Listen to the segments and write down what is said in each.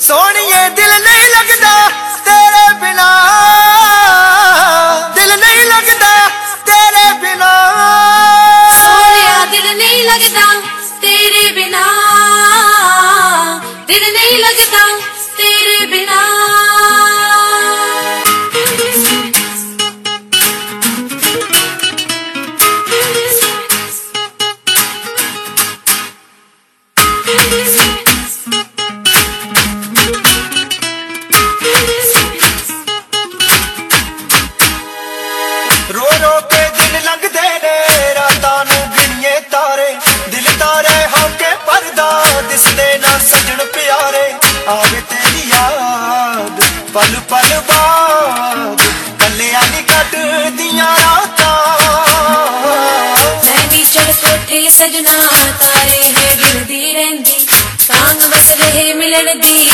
ਸੋਹਣੀਏ, ਦਿਲ ਨਹੀਂ ਲੱਗਦਾ ਤੇਰੇ ਬਿਨਾ। ਦਿਲ ਨਹੀਂ ਲੱਗਦਾ ਤੇਰੇ ਬਿਨਾ। ਸੋਹਣਿਆ, ਦਿਲ ਨਹੀਂ ਲੱਗਦਾ ਤੇਰੇ ਬਿਨਾ। ਦਿਲ ਨਹੀਂ ਲੱਗਦਾ ਤੇਰੇ ਬਿਨਾ। ਪਲ ਪਲ ਬਾਅਦ ਕੱਲਿਆਂ ਨਹੀਂ ਕੱਟਦੀਆਂ ਰਾਤਾਂ। ਮੈਂ ਵੀ ਚੜ ਕੋਠੇ ਸਜਣਾ ਤਾਰੇ ਹੈ ਦਿਲ ਰਹਿੰਦੀ ਤਾਂਗ ਵਸ ਰਹੇ ਮਿਲਣ ਦੀ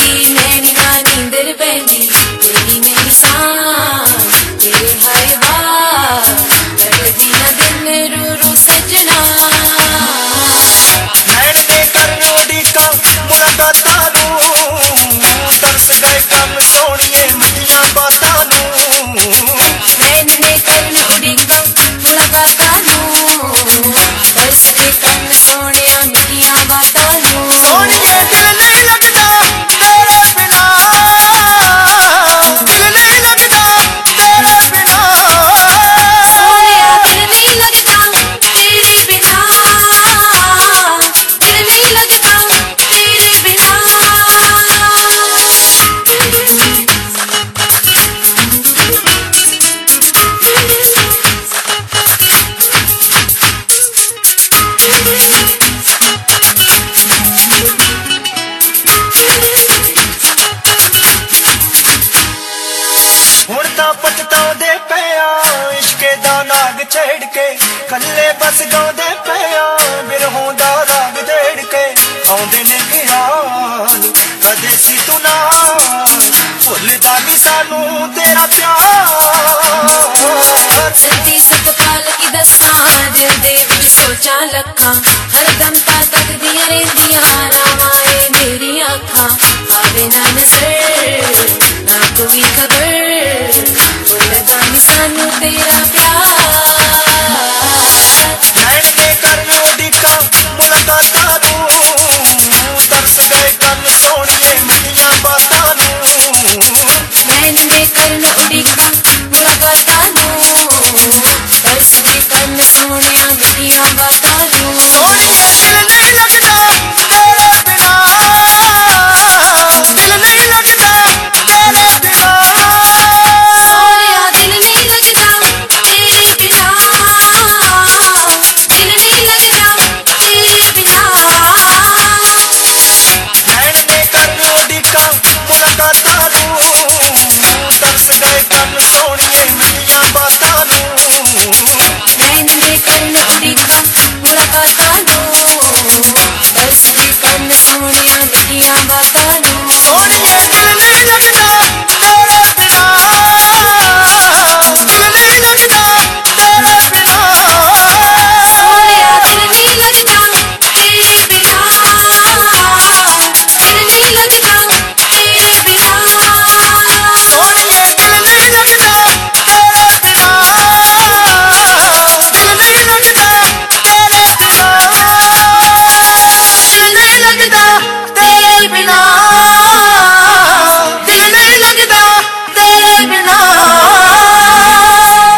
ਦਾ ਛੇੜ ਕੇ ਕੱਲੇ ਬਸ ਗਾਉਂਦੇ ਪਿਆ ਬਿਰਹੋਂ ਦਾ ਰਾਗ ਢੇੜ ਕੇ ਆਉਂਦੇ ਨੇ ਖਿਆਲ ਕਦੇ ਸੀ ਤੂੰ ਨਾਲ ਭੁੱਲਦਾ ਨਹੀਂ ਸਾਨੂੰ ਤੇਰਾ ਪਿਆਰ। ਸੱਤੀ ਸਤਪਾਲ ਕੀ ਦੱਸਾਂ, ਦਿਲ ਦੇ ਵਿੱਚ ਸੋਚਾਂ ਲੱਖਾਂ ਹਰਦਮ ਤਾਂ ਤੱਕਦੀਆਂ ਰਹਿੰਦੀਆਂ ਰਾਵਾਂ ਮੇਰੀਆਂ ਅੱਖਾਂ। ਆਵੇ ਨਾ ਨਜ਼ਰ, ਨਾ ਕੋਈ ਖਬਰ ਭੁੱਲਦਾ ਨਹੀਂ ਸਾਨੂੰ ਤੇਰਾ ਪਿਆਰ।